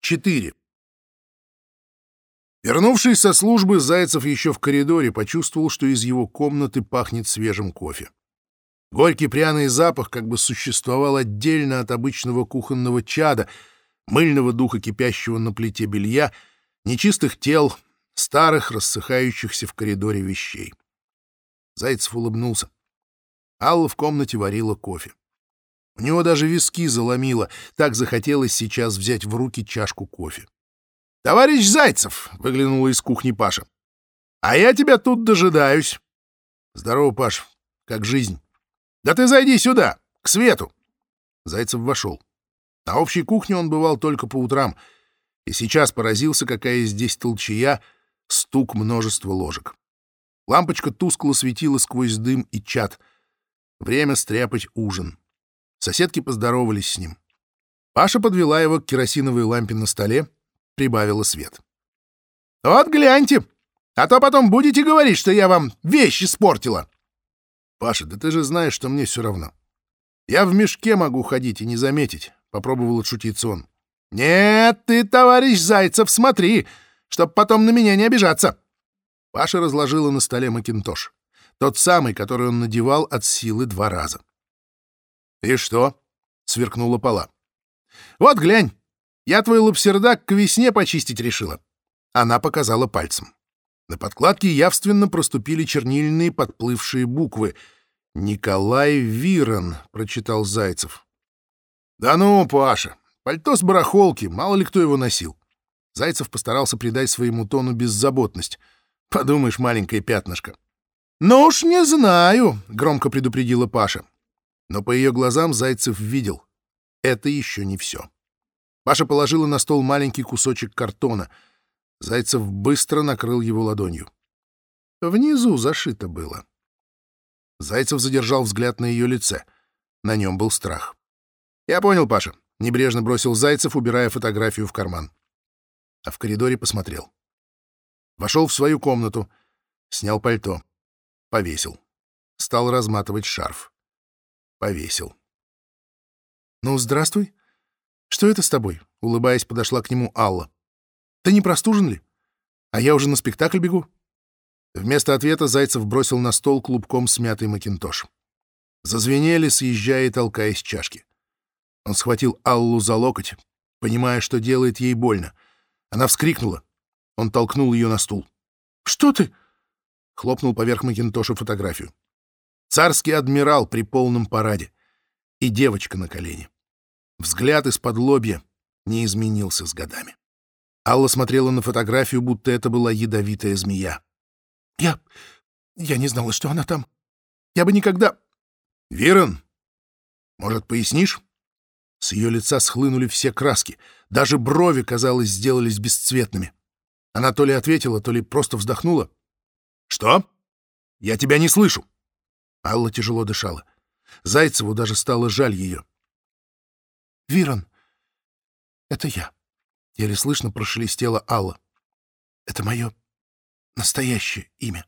4. Вернувшись со службы, Зайцев еще в коридоре почувствовал, что из его комнаты пахнет свежим кофе. Горький пряный запах как бы существовал отдельно от обычного кухонного чада, мыльного духа кипящего на плите белья, нечистых тел, старых, рассыхающихся в коридоре вещей. Зайцев улыбнулся. Алла в комнате варила кофе. У него даже виски заломило, так захотелось сейчас взять в руки чашку кофе. — Товарищ Зайцев! — выглянула из кухни Паша. — А я тебя тут дожидаюсь. — Здорово, Паш. Как жизнь? — Да ты зайди сюда, к свету. Зайцев вошел. На общей кухне он бывал только по утрам, и сейчас поразился, какая здесь толчая, стук множества ложек. Лампочка тускло светила сквозь дым и чад. Время стряпать ужин. Соседки поздоровались с ним. Паша подвела его к керосиновой лампе на столе, прибавила свет. «Вот гляньте, а то потом будете говорить, что я вам вещи испортила». «Паша, да ты же знаешь, что мне все равно. Я в мешке могу ходить и не заметить», — попробовал отшутиться он. «Нет, ты, товарищ Зайцев, смотри, чтоб потом на меня не обижаться». Паша разложила на столе макинтош. Тот самый, который он надевал от силы два раза. «И что?» — сверкнула пола. «Вот глянь, я твой лапсердак к весне почистить решила». Она показала пальцем. На подкладке явственно проступили чернильные подплывшие буквы. «Николай Вирон», — прочитал Зайцев. «Да ну, Паша, пальто с барахолки, мало ли кто его носил». Зайцев постарался придать своему тону беззаботность. «Подумаешь, маленькое пятнышко». «Ну уж не знаю», — громко предупредила Паша. Но по ее глазам Зайцев видел. Это еще не все. Паша положила на стол маленький кусочек картона. Зайцев быстро накрыл его ладонью. Внизу зашито было. Зайцев задержал взгляд на ее лице. На нем был страх. «Я понял, Паша», — небрежно бросил Зайцев, убирая фотографию в карман. А в коридоре посмотрел. Вошел в свою комнату, снял пальто, повесил. Стал разматывать шарф повесил. «Ну, здравствуй. Что это с тобой?» — улыбаясь, подошла к нему Алла. «Ты не простужен ли? А я уже на спектакль бегу». Вместо ответа Зайцев бросил на стол клубком смятый макинтош. Зазвенели, съезжая и толкаясь чашки. Он схватил Аллу за локоть, понимая, что делает ей больно. Она вскрикнула. Он толкнул ее на стул. «Что ты?» — хлопнул поверх макинтоша фотографию царский адмирал при полном параде и девочка на колене. Взгляд из-под лобья не изменился с годами. Алла смотрела на фотографию, будто это была ядовитая змея. «Я... я не знала, что она там. Я бы никогда...» «Вирон, может, пояснишь?» С ее лица схлынули все краски. Даже брови, казалось, сделались бесцветными. Она то ли ответила, то ли просто вздохнула. «Что? Я тебя не слышу!» Алла тяжело дышала. Зайцеву даже стало жаль ее. «Вирон, это я», — еле слышно прошелестела Алла. «Это мое настоящее имя».